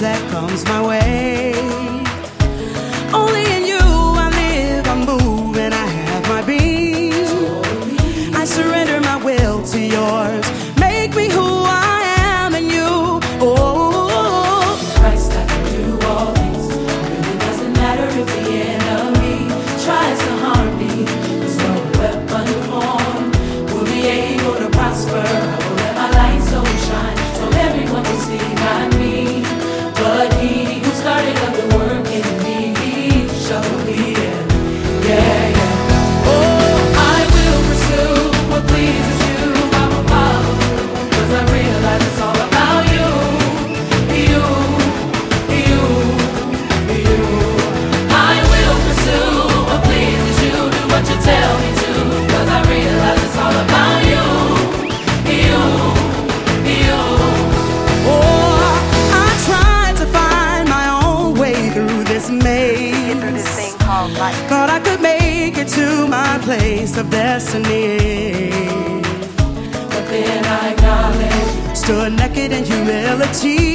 that comes my tea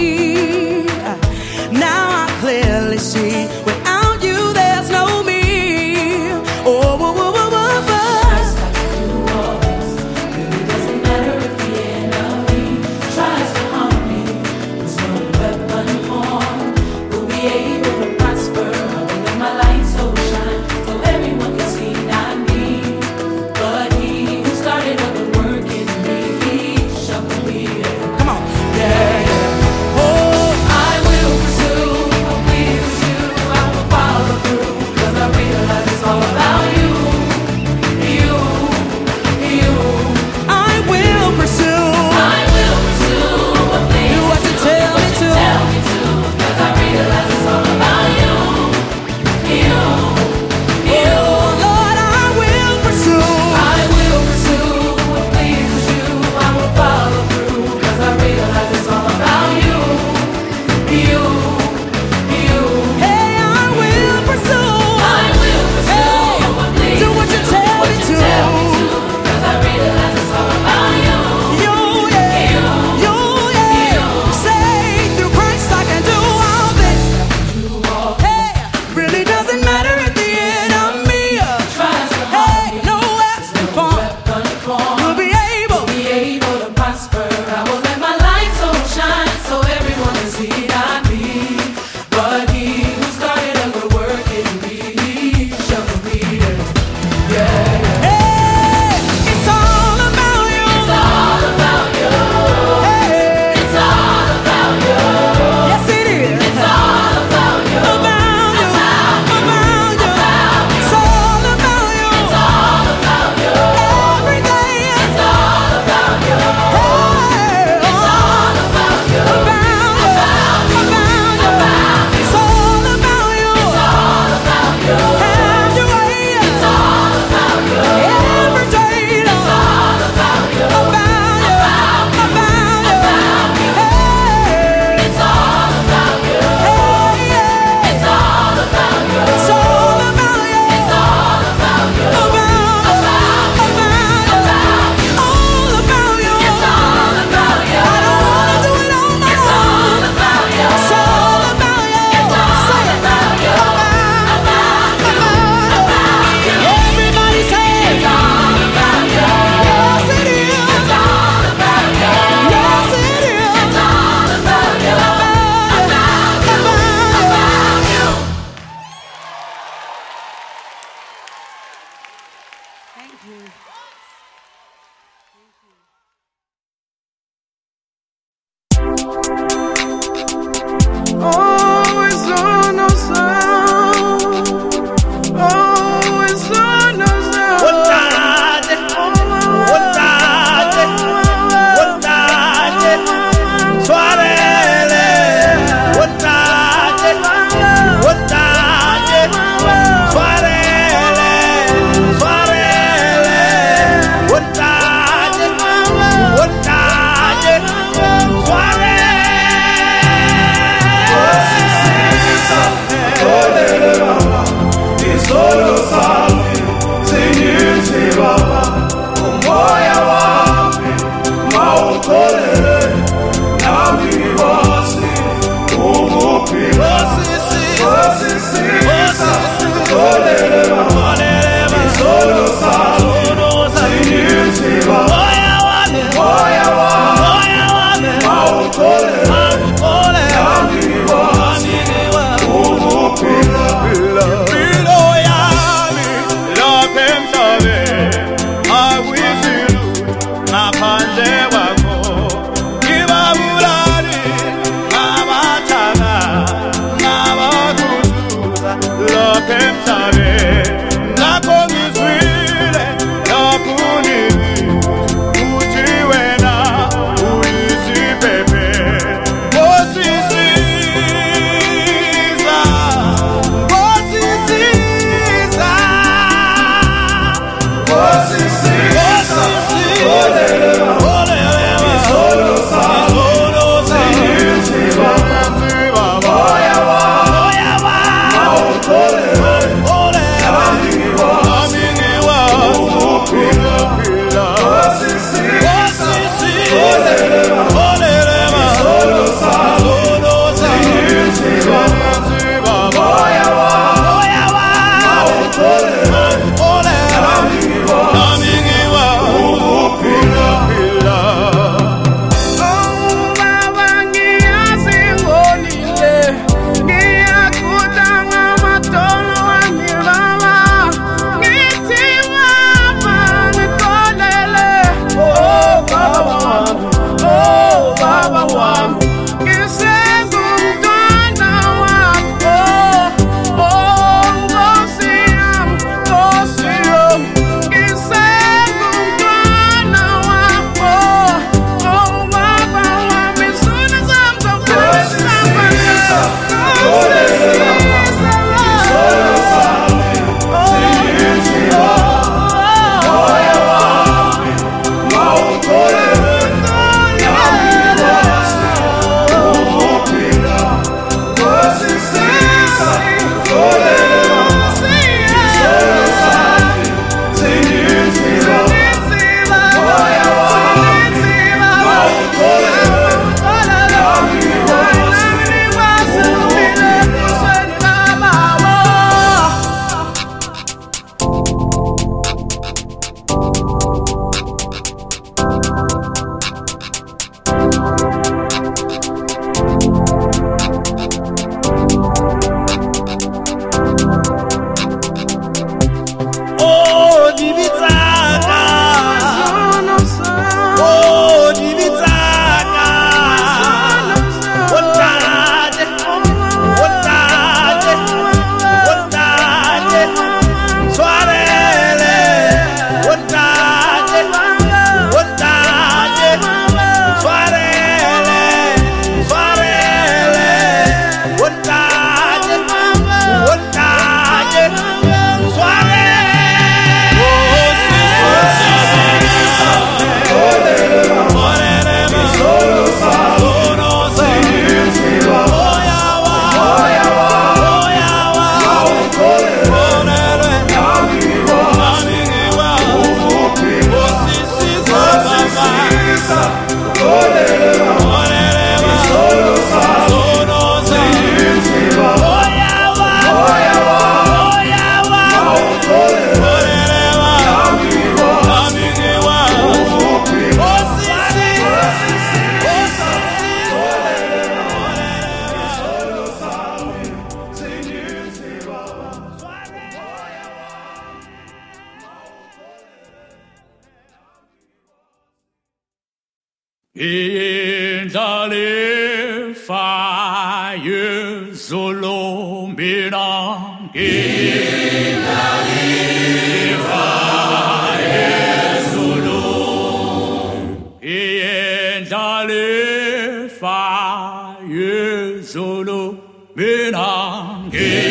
Yeah.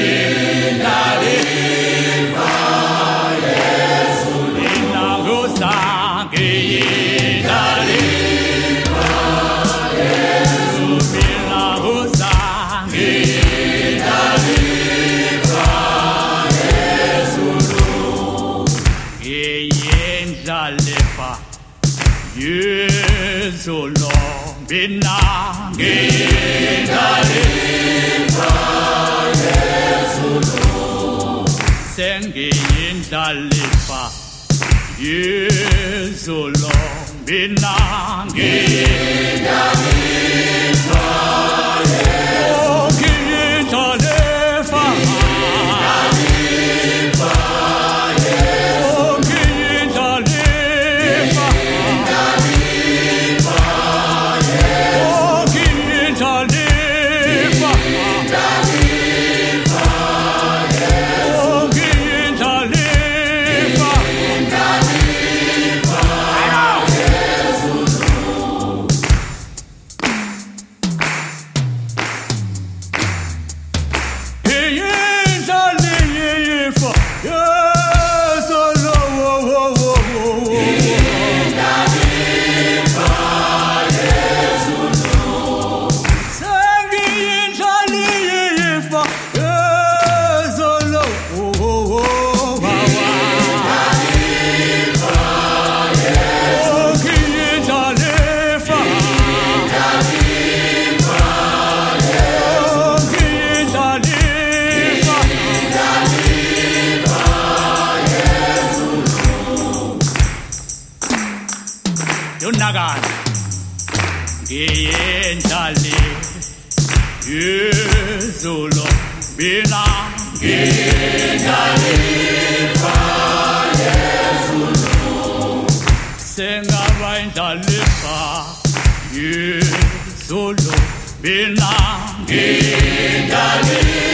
solo. solo. Birna. Gigali.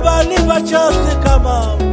Tell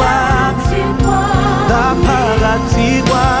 Tigwa Da Paratigwa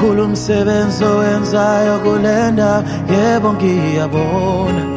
khulu umsebenzi owenzayo kule ndawo yebo ngiyabona.